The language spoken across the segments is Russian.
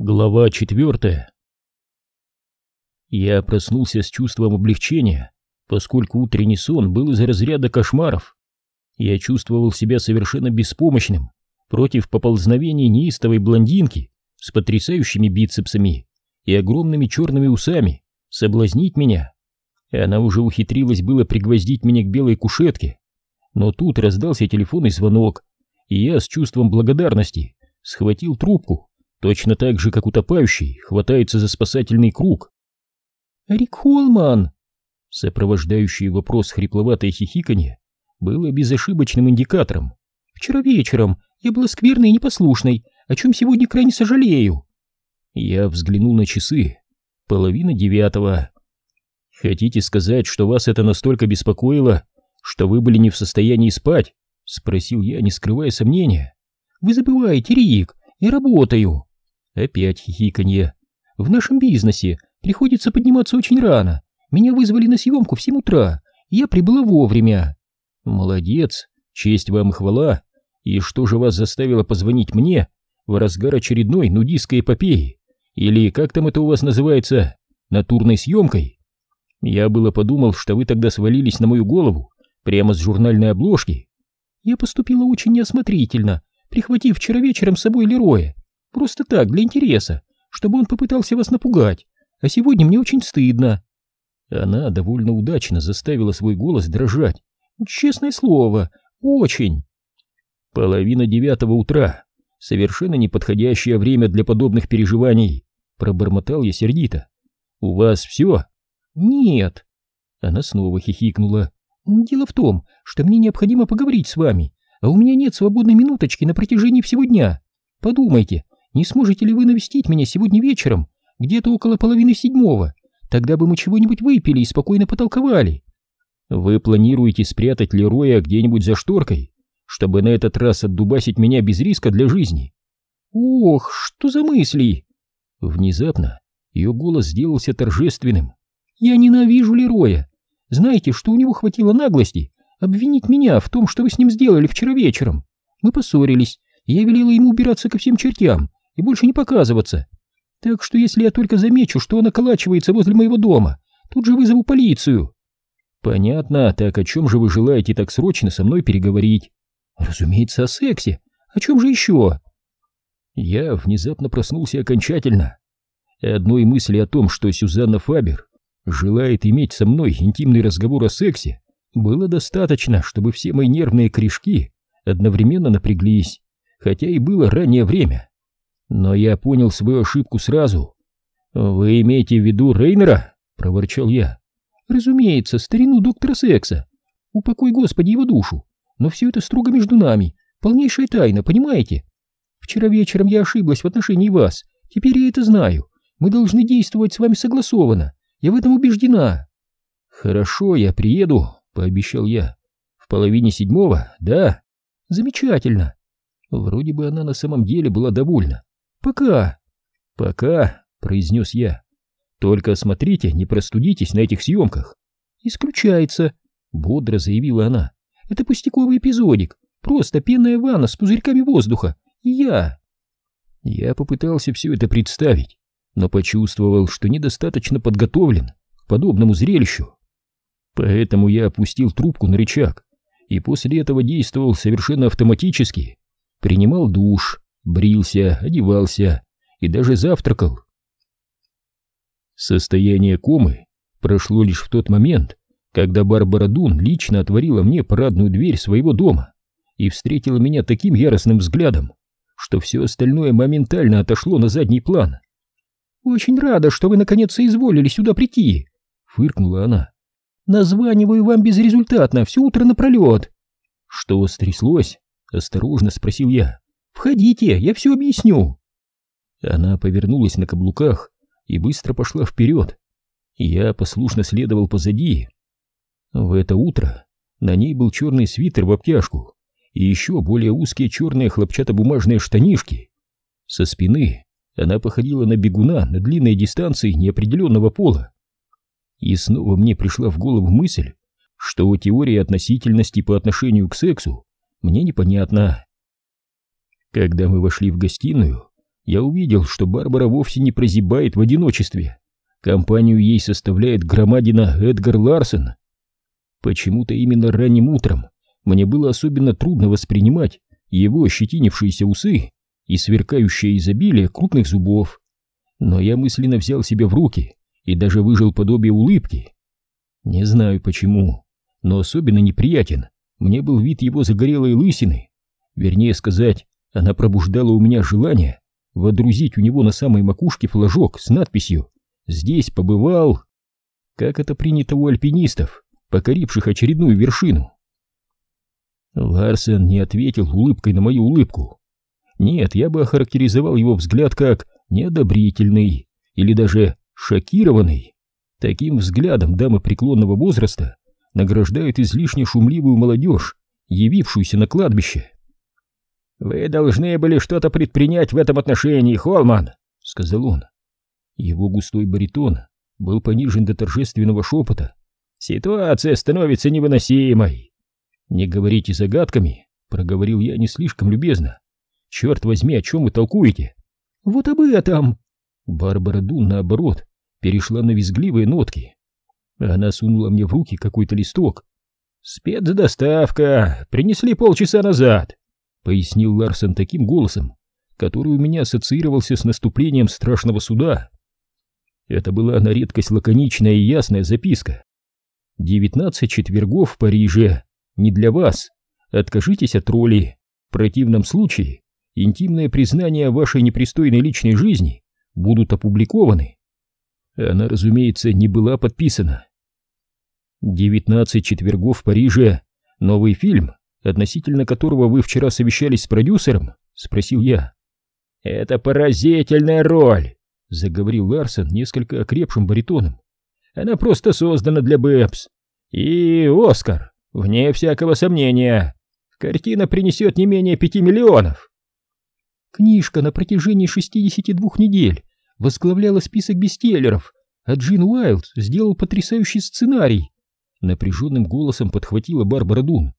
Глава четвертая Я проснулся с чувством облегчения, поскольку утренний сон был из разряда кошмаров. Я чувствовал себя совершенно беспомощным против поползновений неистовой блондинки с потрясающими бицепсами и огромными черными усами соблазнить меня. Она уже ухитрилась было пригвоздить меня к белой кушетке. Но тут раздался телефонный звонок, и я с чувством благодарности схватил трубку точно так же, как утопающий хватается за спасательный круг. «Рик Холман!» Сопровождающий вопрос хрипловатое хихиканье было безошибочным индикатором. «Вчера вечером я была скверной и непослушной, о чем сегодня крайне сожалею». Я взглянул на часы. Половина девятого. «Хотите сказать, что вас это настолько беспокоило, что вы были не в состоянии спать?» — спросил я, не скрывая сомнения. «Вы забываете, Рик, я работаю». Опять хихиканье. В нашем бизнесе приходится подниматься очень рано. Меня вызвали на съемку в 7 утра, я прибыла вовремя. Молодец, честь вам и хвала. И что же вас заставило позвонить мне в разгар очередной нудистской эпопеи? Или как там это у вас называется? Натурной съемкой? Я было подумал, что вы тогда свалились на мою голову, прямо с журнальной обложки. Я поступила очень неосмотрительно, прихватив вчера вечером с собой Лероя. Просто так, для интереса, чтобы он попытался вас напугать. А сегодня мне очень стыдно. Она довольно удачно заставила свой голос дрожать. Честное слово, очень. Половина девятого утра. Совершенно неподходящее время для подобных переживаний. Пробормотал я сердито. У вас все? Нет. Она снова хихикнула. Дело в том, что мне необходимо поговорить с вами, а у меня нет свободной минуточки на протяжении всего дня. Подумайте, не сможете ли вы навестить меня сегодня вечером, где-то около половины седьмого? Тогда бы мы чего-нибудь выпили и спокойно потолковали. Вы планируете спрятать Лероя где-нибудь за шторкой, чтобы на этот раз отдубасить меня без риска для жизни? Ох, что за мысли? Внезапно ее голос сделался торжественным. Я ненавижу Лероя. Знаете, что у него хватило наглости обвинить меня в том, что вы с ним сделали вчера вечером? Мы поссорились, я велела ему убираться ко всем чертям, и больше не показываться. Так что если я только замечу, что он околачивается возле моего дома, тут же вызову полицию. Понятно, так о чем же вы желаете так срочно со мной переговорить? Разумеется, о сексе. О чем же еще? Я внезапно проснулся окончательно. Одной мысли о том, что Сюзанна Фабер желает иметь со мной интимный разговор о сексе, было достаточно, чтобы все мои нервные корешки одновременно напряглись, хотя и было раннее время. Но я понял свою ошибку сразу. «Вы имеете в виду Рейнера?» — проворчал я. «Разумеется, старину доктора секса. Упокой, Господи, его душу. Но все это строго между нами. Полнейшая тайна, понимаете? Вчера вечером я ошиблась в отношении вас. Теперь я это знаю. Мы должны действовать с вами согласованно. Я в этом убеждена». «Хорошо, я приеду», — пообещал я. «В половине седьмого, да?» «Замечательно». Вроде бы она на самом деле была довольна. «Пока». «Пока», — произнес я. «Только смотрите, не простудитесь на этих съемках». «Исключается», — бодро заявила она. «Это пустяковый эпизодик, просто пенная ванна с пузырьками воздуха. И я...» Я попытался все это представить, но почувствовал, что недостаточно подготовлен к подобному зрелищу. Поэтому я опустил трубку на рычаг и после этого действовал совершенно автоматически. Принимал душ, брился, одевался и даже завтракал. Состояние комы прошло лишь в тот момент, когда Барбара Дун лично отворила мне парадную дверь своего дома и встретила меня таким яростным взглядом, что все остальное моментально отошло на задний план. «Очень рада, что вы наконец соизволили сюда прийти», — фыркнула она. «Названиваю вам безрезультатно, все утро напролет». «Что стряслось?» — осторожно спросил я. «Входите, я все объясню». Она повернулась на каблуках и быстро пошла вперед. Я послушно следовал позади. В это утро на ней был черный свитер в обтяжку и еще более узкие черные хлопчатобумажные штанишки. Со спины она походила на бегуна на длинной дистанции неопределенного пола. И снова мне пришла в голову мысль, что теория относительности по отношению к сексу мне непонятна. Когда мы вошли в гостиную, я увидел, что Барбара вовсе не прозябает в одиночестве. Компанию ей составляет громадина Эдгар Ларсон. Почему-то именно ранним утром мне было особенно трудно воспринимать его ощетинившиеся усы и сверкающее изобилие крупных зубов. Но я мысленно взял себя в руки и даже выжил подобие улыбки. Не знаю почему, но особенно неприятен мне был вид его загорелой лысины. Вернее сказать, она пробуждала у меня желание водрузить у него на самой макушке флажок с надписью «Здесь побывал», как это принято у альпинистов, покоривших очередную вершину. Ларсен не ответил улыбкой на мою улыбку. Нет, я бы охарактеризовал его взгляд как неодобрительный или даже шокированный. Таким взглядом дамы преклонного возраста награждают излишне шумливую молодежь, явившуюся на кладбище. «Вы должны были что-то предпринять в этом отношении, Холман», — сказал он. Его густой баритон был понижен до торжественного шепота. «Ситуация становится невыносимой». «Не говорите загадками», — проговорил я не слишком любезно. «Черт возьми, о чем вы толкуете?» «Вот об этом!» Барбара Дун, наоборот, перешла на визгливые нотки. Она сунула мне в руки какой-то листок. «Спецдоставка! Принесли полчаса назад!» — пояснил Ларсон таким голосом, который у меня ассоциировался с наступлением страшного суда. Это была на редкость лаконичная и ясная записка. «Девятнадцать четвергов в Париже. Не для вас. Откажитесь от роли. В противном случае интимные признания о вашей непристойной личной жизни будут опубликованы». Она, разумеется, не была подписана. «Девятнадцать четвергов в Париже. Новый фильм, относительно которого вы вчера совещались с продюсером?» — спросил я. «Это поразительная роль!» — заговорил Ларсон несколько окрепшим баритоном. «Она просто создана для Бэбс. И Оскар, вне всякого сомнения. Картина принесет не менее пяти миллионов». Книжка на протяжении 62 недель возглавляла список бестселлеров, а Джин Уайлд сделал потрясающий сценарий. Напряженным голосом подхватила Барбара Дун.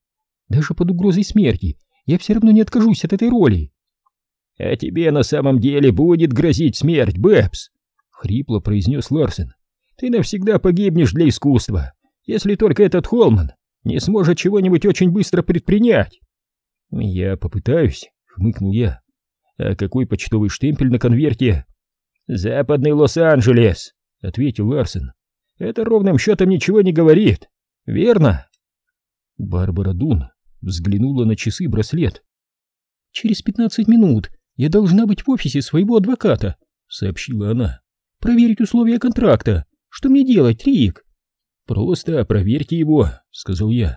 Даже под угрозой смерти я все равно не откажусь от этой роли. «А тебе на самом деле будет грозить смерть, Бэбс!» — хрипло произнес Ларсен. «Ты навсегда погибнешь для искусства, если только этот Холман не сможет чего-нибудь очень быстро предпринять». «Я попытаюсь», — хмыкнул я. «А какой почтовый штемпель на конверте?» «Западный Лос-Анджелес», — ответил Ларсен. «Это ровным счетом ничего не говорит, верно?» Барбара Дун взглянула на часы браслет. «Через пятнадцать минут «Я должна быть в офисе своего адвоката», — сообщила она. «Проверить условия контракта. Что мне делать, Рик?» «Просто проверьте его», — сказал я.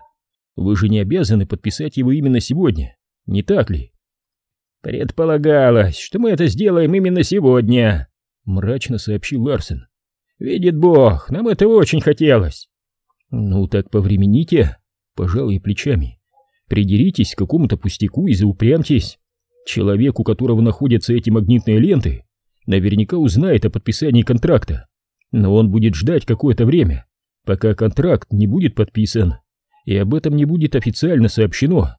«Вы же не обязаны подписать его именно сегодня, не так ли?» «Предполагалось, что мы это сделаем именно сегодня», — мрачно сообщил Ларсен. «Видит Бог, нам этого очень хотелось». «Ну так повремените», — пожал я плечами. «Придеритесь к какому-то пустяку и заупрямьтесь». Человек, у которого находятся эти магнитные ленты, наверняка узнает о подписании контракта, но он будет ждать какое-то время, пока контракт не будет подписан, и об этом не будет официально сообщено.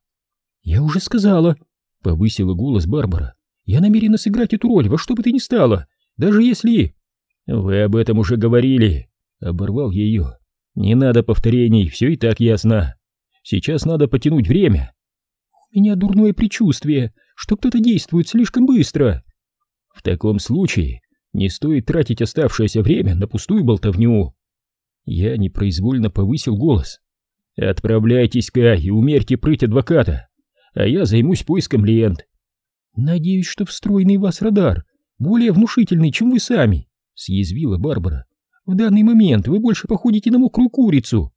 «Я уже сказала», — повысила голос Барбара, — «я намерена сыграть эту роль во что бы ты ни стало, даже если...» «Вы об этом уже говорили», — оборвал ее. «Не надо повторений, все и так ясно. Сейчас надо потянуть время». «У меня дурное предчувствие, что кто-то действует слишком быстро. В таком случае не стоит тратить оставшееся время на пустую болтовню. Я непроизвольно повысил голос. Отправляйтесь-ка и умерьте прыть адвоката, а я займусь поиском лент. Надеюсь, что встроенный в вас радар более внушительный, чем вы сами, съязвила Барбара. В данный момент вы больше походите на мокрую курицу.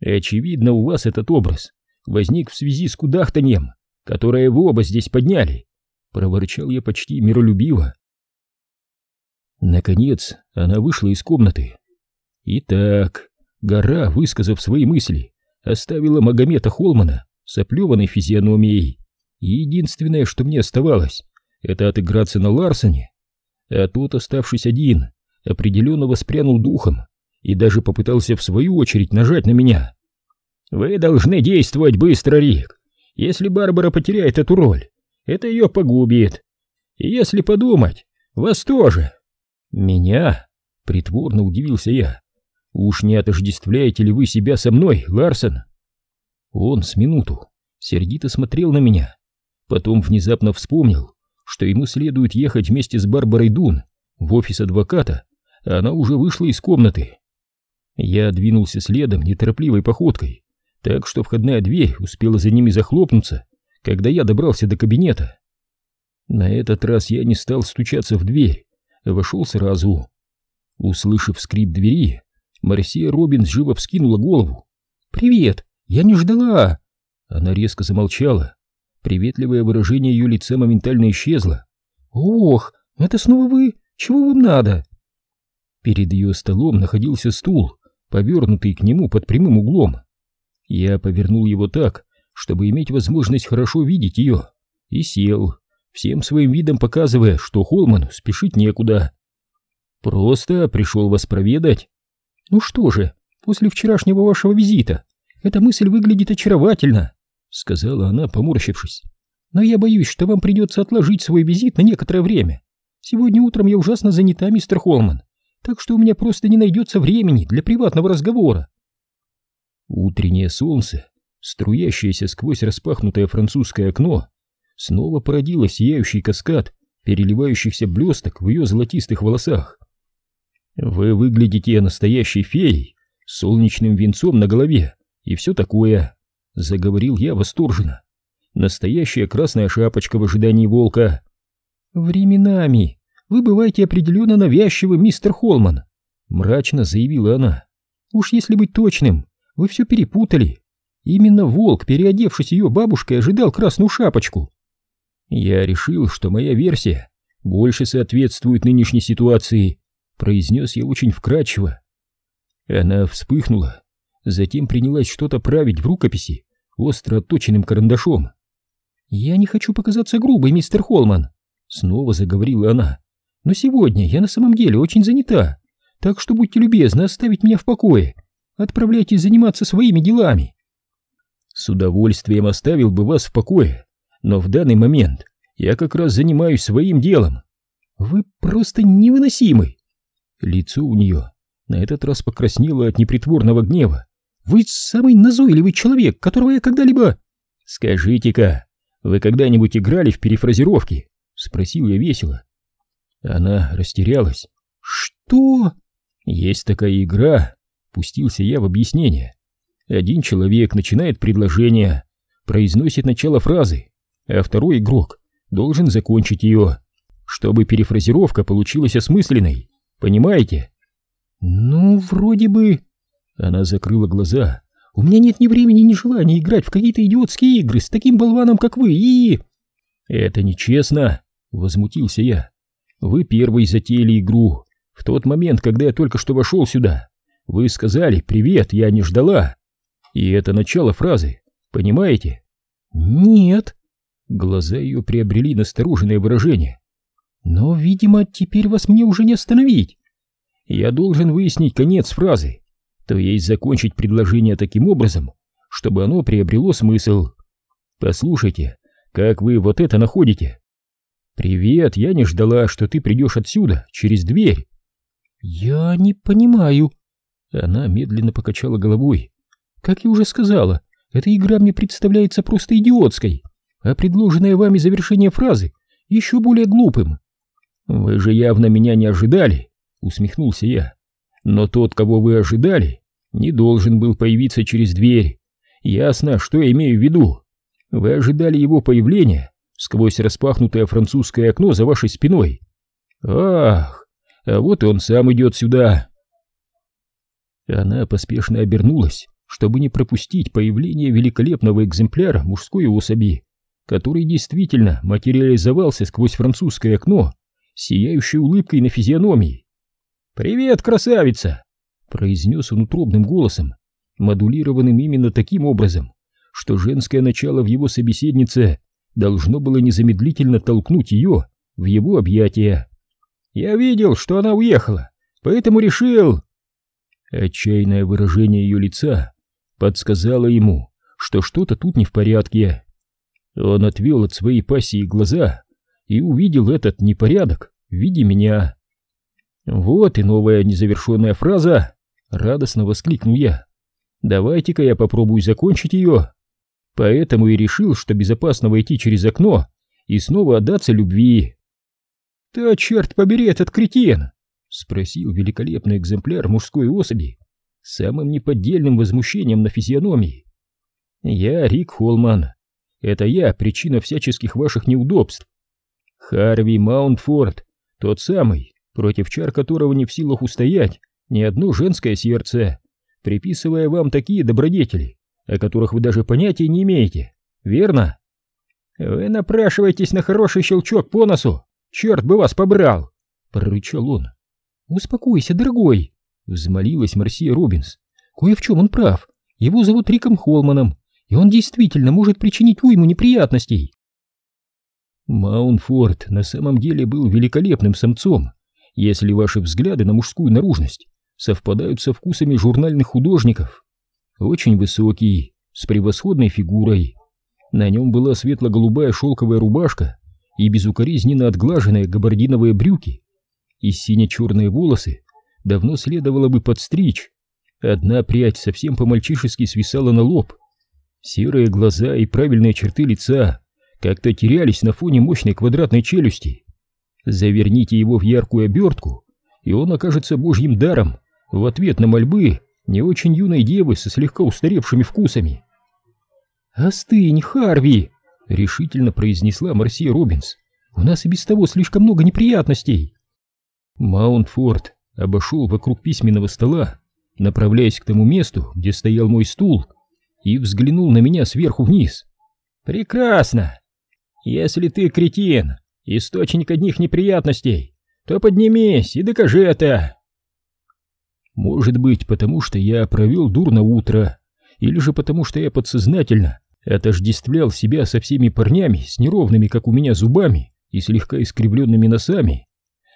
Очевидно, у вас этот образ возник в связи с кудахтаньем которое вы оба здесь подняли, проворчал я почти миролюбиво. Наконец она вышла из комнаты. Итак, гора, высказав свои мысли, оставила Магомета Холмана с оплеванной физиономией. И единственное, что мне оставалось, это отыграться на Ларсоне. А тот, оставшись один, определенно воспрянул духом и даже попытался в свою очередь нажать на меня. «Вы должны действовать быстро, Рик. Если Барбара потеряет эту роль, это ее погубит. И если подумать, вас тоже. Меня? Притворно удивился я. Уж не отождествляете ли вы себя со мной, Ларсон? Он с минуту сердито смотрел на меня, потом внезапно вспомнил, что ему следует ехать вместе с Барбарой Дун в офис адвоката, а она уже вышла из комнаты. Я двинулся следом неторопливой походкой, так что входная дверь успела за ними захлопнуться, когда я добрался до кабинета. На этот раз я не стал стучаться в дверь, а вошел сразу. Услышав скрип двери, Марсия Робинс живо вскинула голову. «Привет! Я не ждала!» Она резко замолчала. Приветливое выражение ее лица моментально исчезло. «Ох, это снова вы? Чего вам надо?» Перед ее столом находился стул, повернутый к нему под прямым углом. Я повернул его так, чтобы иметь возможность хорошо видеть ее, и сел, всем своим видом показывая, что Холману спешить некуда. «Просто пришел вас проведать». «Ну что же, после вчерашнего вашего визита эта мысль выглядит очаровательно», — сказала она, поморщившись. «Но я боюсь, что вам придется отложить свой визит на некоторое время. Сегодня утром я ужасно занята, мистер Холман, так что у меня просто не найдется времени для приватного разговора. Утреннее солнце, струящееся сквозь распахнутое французское окно, снова породило сияющий каскад переливающихся блесток в ее золотистых волосах. Вы выглядите настоящей феей, с солнечным венцом на голове и все такое, заговорил я восторженно. Настоящая красная шапочка в ожидании волка. Временами вы бываете определенно навязчивым, мистер Холман, мрачно заявила она. Уж если быть точным, вы все перепутали. Именно волк, переодевшись ее бабушкой, ожидал красную шапочку. Я решил, что моя версия больше соответствует нынешней ситуации, произнес я очень вкрадчиво. Она вспыхнула, затем принялась что-то править в рукописи остро отточенным карандашом. «Я не хочу показаться грубой, мистер Холман», — снова заговорила она. «Но сегодня я на самом деле очень занята, так что будьте любезны оставить меня в покое Отправляйтесь заниматься своими делами. С удовольствием оставил бы вас в покое, но в данный момент я как раз занимаюсь своим делом. Вы просто невыносимы. Лицо у нее на этот раз покраснело от непритворного гнева. Вы самый назойливый человек, которого я когда-либо... Скажите-ка, вы когда-нибудь играли в перефразировки? Спросил я весело. Она растерялась. Что? Есть такая игра, Пустился я в объяснение. Один человек начинает предложение, произносит начало фразы, а второй игрок должен закончить ее, чтобы перефразировка получилась осмысленной. Понимаете? Ну, вроде бы... Она закрыла глаза. У меня нет ни времени, ни желания играть в какие-то идиотские игры с таким болваном, как вы, и... Это нечестно, возмутился я. Вы первый затеяли игру, в тот момент, когда я только что вошел сюда. Вы сказали «Привет, я не ждала». И это начало фразы, понимаете? Нет. Глаза ее приобрели настороженное выражение. Но, видимо, теперь вас мне уже не остановить. Я должен выяснить конец фразы, то есть закончить предложение таким образом, чтобы оно приобрело смысл. Послушайте, как вы вот это находите? Привет, я не ждала, что ты придешь отсюда, через дверь. Я не понимаю, она медленно покачала головой. «Как я уже сказала, эта игра мне представляется просто идиотской, а предложенное вами завершение фразы еще более глупым». «Вы же явно меня не ожидали», — усмехнулся я. «Но тот, кого вы ожидали, не должен был появиться через дверь. Ясно, что я имею в виду. Вы ожидали его появления сквозь распахнутое французское окно за вашей спиной. Ах, а вот и он сам идет сюда». Она поспешно обернулась, чтобы не пропустить появление великолепного экземпляра мужской особи, который действительно материализовался сквозь французское окно, сияющей улыбкой на физиономии. «Привет, красавица!» — произнес он утробным голосом, модулированным именно таким образом, что женское начало в его собеседнице должно было незамедлительно толкнуть ее в его объятия. «Я видел, что она уехала, поэтому решил...» Отчаянное выражение ее лица подсказало ему, что что-то тут не в порядке. Он отвел от своей пассии глаза и увидел этот непорядок в виде меня. Вот и новая незавершенная фраза, радостно воскликнул я. Давайте-ка я попробую закончить ее. Поэтому и решил, что безопасно войти через окно и снова отдаться любви. «Да черт побери этот кретин!» — спросил великолепный экземпляр мужской особи самым неподдельным возмущением на физиономии. «Я Рик Холман. Это я причина всяческих ваших неудобств. Харви Маунтфорд, тот самый, против чар которого не в силах устоять ни одно женское сердце, приписывая вам такие добродетели, о которых вы даже понятия не имеете, верно? Вы напрашиваетесь на хороший щелчок по носу, черт бы вас побрал, прорычал он. Успокойся, дорогой, взмолилась Марсия Робинс. Кое в чем он прав, его зовут Риком Холманом, и он действительно может причинить уйму неприятностей. Маунфорд на самом деле был великолепным самцом, если ваши взгляды на мужскую наружность совпадают со вкусами журнальных художников. Очень высокий, с превосходной фигурой. На нем была светло-голубая шелковая рубашка и безукоризненно отглаженные габардиновые брюки. И сине-черные волосы давно следовало бы подстричь. Одна прядь совсем по-мальчишески свисала на лоб. Серые глаза и правильные черты лица как-то терялись на фоне мощной квадратной челюсти. Заверните его в яркую обертку, и он окажется божьим даром в ответ на мольбы не очень юной девы со слегка устаревшими вкусами. «Остынь, Харви!» — решительно произнесла Марсия Робинс. «У нас и без того слишком много неприятностей!» Маунтфорд обошел вокруг письменного стола, направляясь к тому месту, где стоял мой стул, и взглянул на меня сверху вниз. «Прекрасно! Если ты кретин, источник одних неприятностей, то поднимись и докажи это!» Может быть, потому что я провел дурно утро, или же потому что я подсознательно отождествлял себя со всеми парнями с неровными, как у меня, зубами и слегка искривленными носами.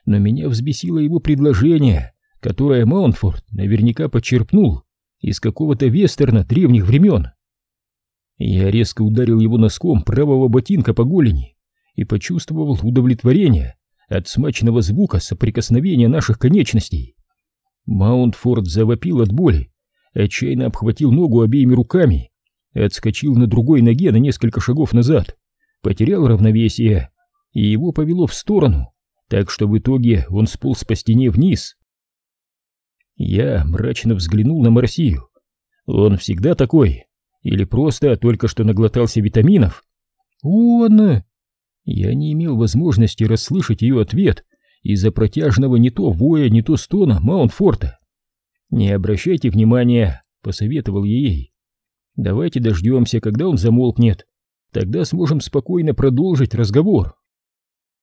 Но меня взбесило его предложение, которое Маунфорд наверняка почерпнул из какого-то вестерна древних времен. Я резко ударил его носком правого ботинка по голени и почувствовал удовлетворение от смачного звука соприкосновения наших конечностей. Маунтфорд завопил от боли, отчаянно обхватил ногу обеими руками, отскочил на другой ноге на несколько шагов назад, потерял равновесие, и его повело в сторону, так что в итоге он сполз по стене вниз. Я мрачно взглянул на Марсию. Он всегда такой? Или просто только что наглотался витаминов? Он... Я не имел возможности расслышать ее ответ, из-за протяжного не то воя, не то стона Маунтфорта. «Не обращайте внимания», — посоветовал я ей. «Давайте дождемся, когда он замолкнет. Тогда сможем спокойно продолжить разговор».